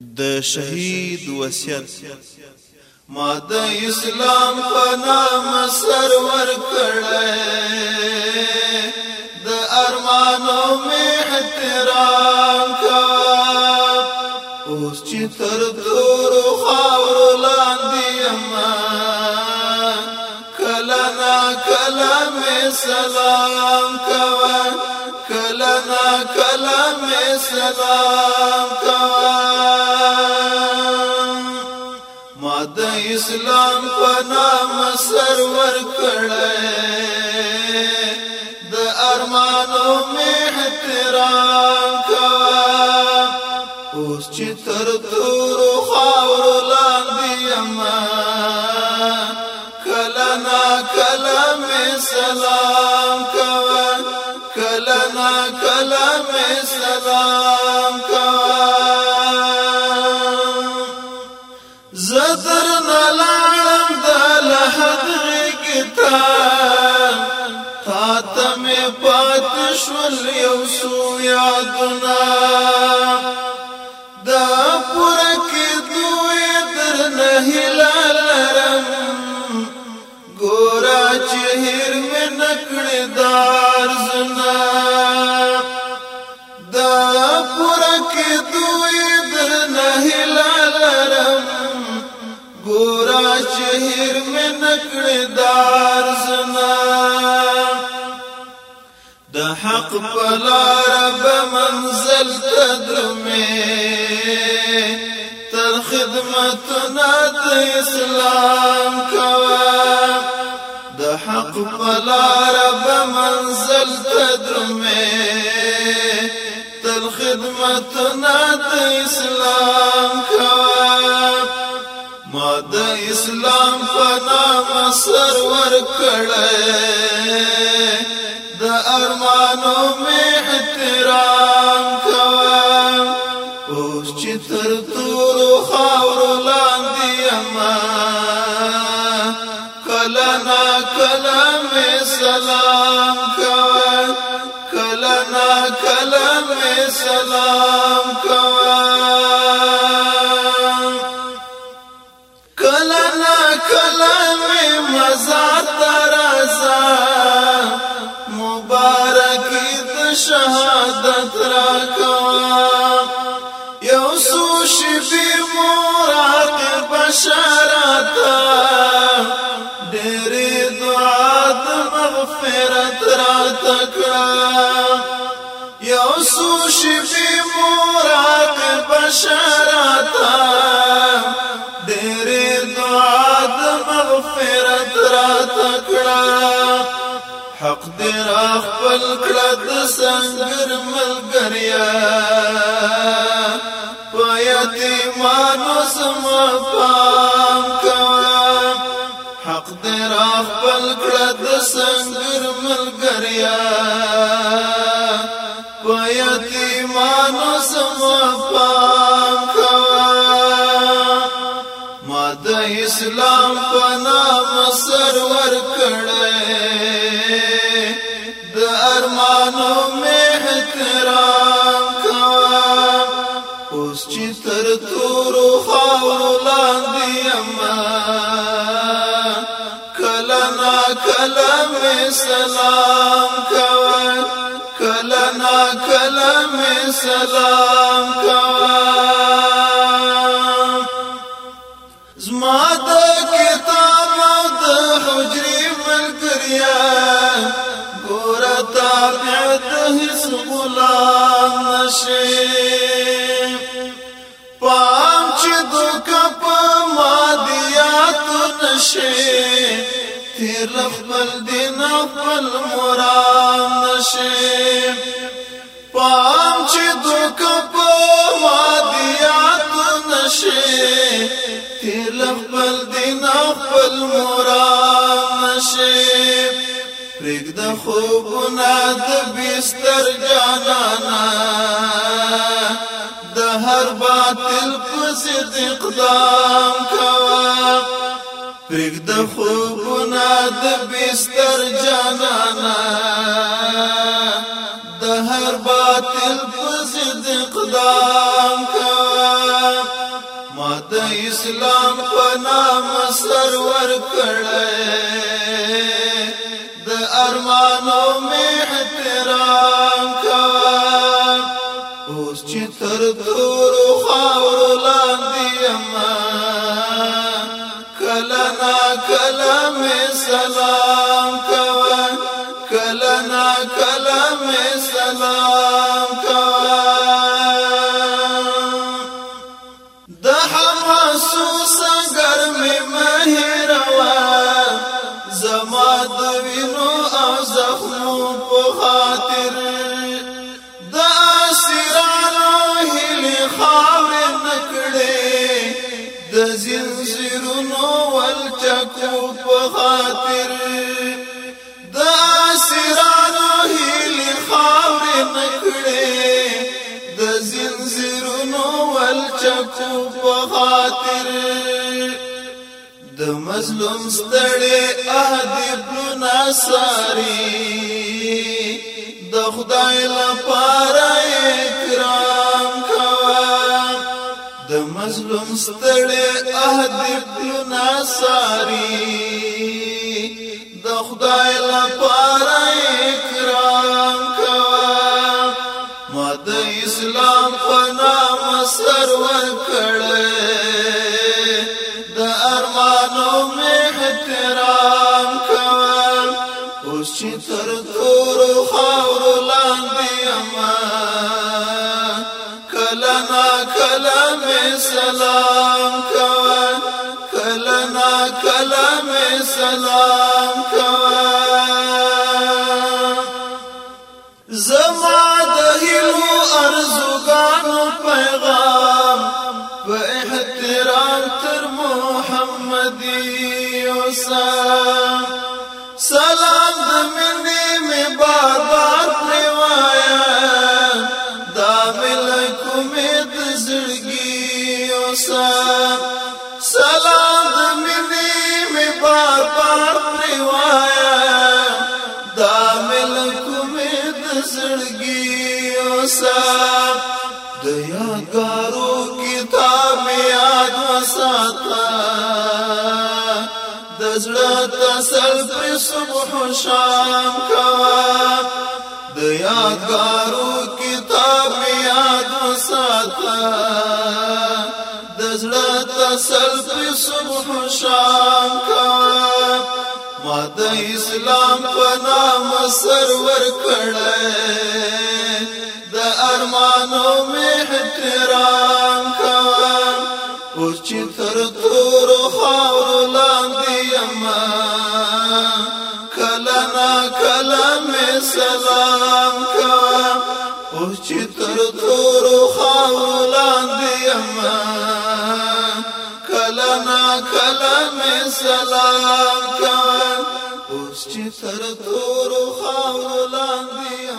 د شهید وصیت ما د اسلام په نام سرور کړه د ارمانو می احترام کا اوس چې تر دور خاور لاندې اما کلا نا کلا می سلام کا کلا نا کلا می سلام کا ما د اسلام په نام سرور کړه د ارمانو می احترام کا اوس چې تر تور خاور لاندې اما کلا نا کلا می سلام کا کلا نا کلا می سلام شول یو سو یادنا دا پوره کېدوی در نه هلال لرم ګوره چې هېر مې نه کړې دا ارزنا دا پوره کېدوی در نه هلال لرم ګوره چې هېر مې نه کړې دا ارزنا حق بلا رب منزل تدرمي تر خدمتنا تسلام كوا ده حق بلا رب منزل تدرمي تر خدمتنا تسلام كوا ما د اسلام فنا ور کړه د ارمان میں احترام تر چر تو لاندی اما کل نا کلم میں سلام کوا کل نا کلن میں سلام کوا شهادت راکوا یو سو شفی موراق بشارتا دیری دعات مغفرت راتک یو سو شفی موراق بشارتا را خپل کړه د سنگر ملګریا پیاتې مانو سم پام کوا حق دې را خپل کړه د سنگر ملګریا پیاتې مانو سم پام کوا ما د اسلام په نام سرور کړه آسمانوں میں مترام دیا کل نا کلم میں سلام کل نا کلم میں سلام کا شي پام چې دوک په مادیات نشي تیر خپل دین خپل مرام نشي پام چې دوک په مادیات نشي تیر خپل دین خپل مرام نشي پرېږد خوبونه د بستر جانانا د هر باطل په ضد اقدام کوه پرېږد خوبونه د بستر جانانا د هر باطل په ضد اقدام کوه ما د اسلام په نام سرور کړه ارمانو می احترام کا اوس چې تر تور خاور لاندې اما کلا نا کلا می سلام خاورې نکړې د زنجیرونو ولچکو په خاطر د اسرانو هلي خاورې نکړې د زنجیرونو ولچکو په خاطر د مظلوم ستړې اهدی بلو ناساري د خدای لپاره د مظلوم ستړې اهدب لنا ساري د خدای لپاره اکرام کوا ما د اسلام په نام سرور کړې د ارمانو مه احترام کوا اوس چې تر تور خاور لاندې سلام كوان كلنا كلام سلام كوان زما د هیلو ارزوګانو پیغام په احترام تر محمدي اوسه وایا دا ملک مې د زړګي اوسا د یادګارو کتاب یاد وساتا د زړه تسل پر صبح شام کوا د یادګارو کتاب یاد وساتا زړه تسل په صبح شام کا ما د اسلام په نام سرور کړه د ارمانو می احترام کا او چې تر تور خاور لاندې اما کلا نا کلا می سلام کا او چې تر تور خاور لاندې اما کلا نا کلا می سلام کا اوس چې تر تورو خاورو لاندې